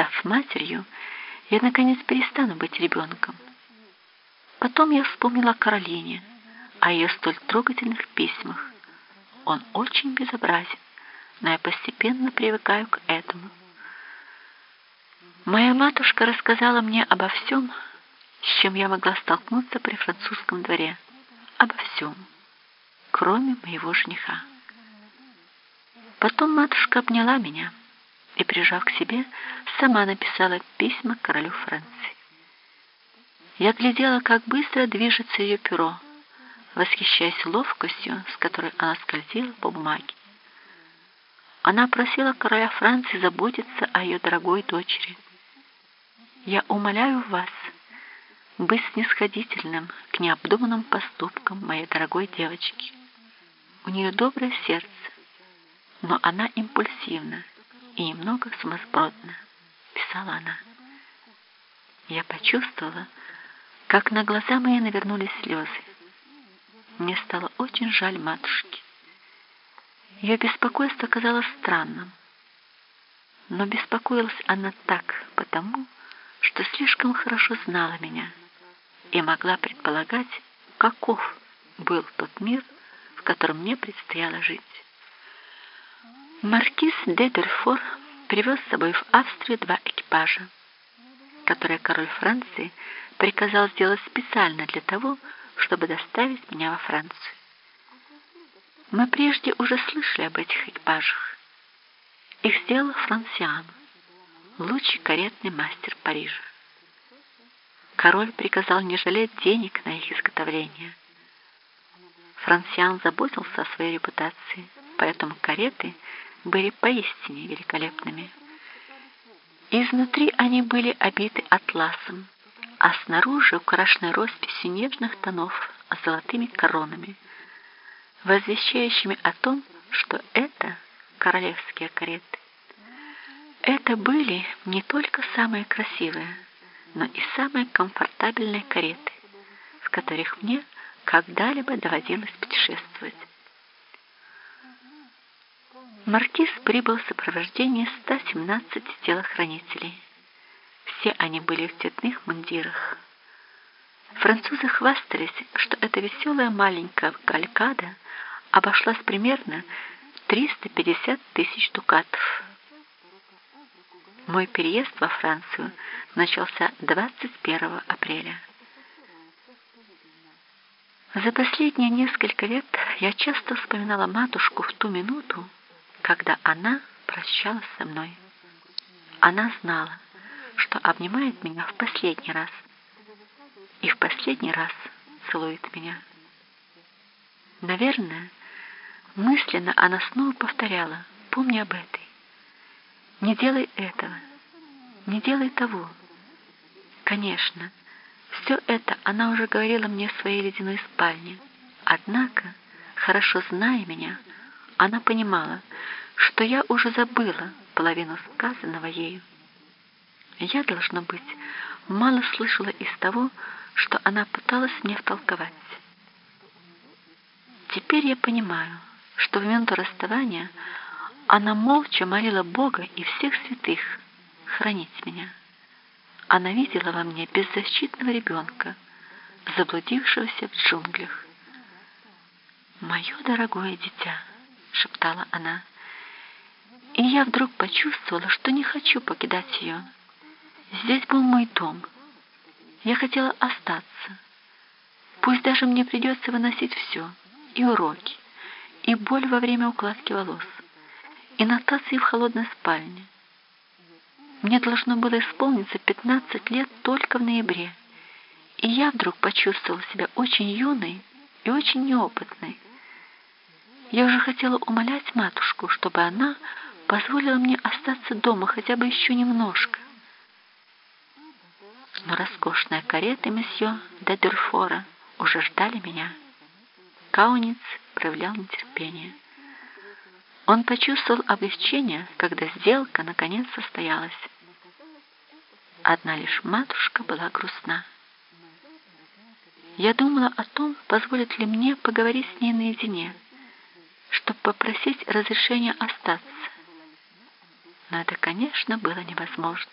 Став матерью, я, наконец, перестану быть ребенком. Потом я вспомнила о Каролине, о ее столь трогательных письмах. Он очень безобразен, но я постепенно привыкаю к этому. Моя матушка рассказала мне обо всем, с чем я могла столкнуться при французском дворе. Обо всем, кроме моего жениха. Потом матушка обняла меня и, прижав к себе, сама написала письма королю Франции. Я глядела, как быстро движется ее перо, восхищаясь ловкостью, с которой она скользила по бумаге. Она просила короля Франции заботиться о ее дорогой дочери. «Я умоляю вас быть снисходительным к необдуманным поступкам моей дорогой девочки. У нее доброе сердце, но она импульсивна и немного сумасбродна», — писала она. Я почувствовала, как на глаза мои навернулись слезы. Мне стало очень жаль матушки. Ее беспокойство казалось странным, но беспокоилась она так потому, что слишком хорошо знала меня и могла предполагать, каков был тот мир, в котором мне предстояло жить. Маркиз де Дерфор привез с собой в Австрию два экипажа, которые король Франции приказал сделать специально для того, чтобы доставить меня во Францию. Мы прежде уже слышали об этих экипажах. Их сделал Франсиан, лучший каретный мастер Парижа. Король приказал не жалеть денег на их изготовление. Франсиан заботился о своей репутации, поэтому кареты были поистине великолепными. Изнутри они были обиты атласом, а снаружи украшены росписью нежных тонов с золотыми коронами – возвещающими о том, что это королевские кареты. Это были не только самые красивые, но и самые комфортабельные кареты, в которых мне когда-либо доводилось путешествовать. Маркиз прибыл в сопровождении 117 телохранителей. Все они были в цветных мундирах. Французы хвастались, что эта веселая маленькая калькада – обошлась примерно 350 тысяч дукатов. Мой переезд во Францию начался 21 апреля. За последние несколько лет я часто вспоминала матушку в ту минуту, когда она прощалась со мной. Она знала, что обнимает меня в последний раз и в последний раз целует меня. Наверное, Мысленно она снова повторяла, помни об этой. Не делай этого, не делай того. Конечно, все это она уже говорила мне в своей ледяной спальне. Однако, хорошо зная меня, она понимала, что я уже забыла половину сказанного ею. Я, должно быть, мало слышала из того, что она пыталась мне втолковать. Теперь я понимаю, что в минуту расставания она молча молила Бога и всех святых хранить меня. Она видела во мне беззащитного ребенка, заблудившегося в джунглях. «Мое дорогое дитя», — шептала она, и я вдруг почувствовала, что не хочу покидать ее. Здесь был мой дом. Я хотела остаться. Пусть даже мне придется выносить все, и уроки, и боль во время укладки волос, и нотации в холодной спальне. Мне должно было исполниться 15 лет только в ноябре, и я вдруг почувствовала себя очень юной и очень неопытной. Я уже хотела умолять матушку, чтобы она позволила мне остаться дома хотя бы еще немножко. Но роскошная карета месье де Дюрфора уже ждали меня. Кауниц проявлял нетерпение. Он почувствовал облегчение, когда сделка наконец состоялась. Одна лишь матушка была грустна. Я думала о том, позволит ли мне поговорить с ней наедине, чтобы попросить разрешения остаться. Но это, конечно, было невозможно.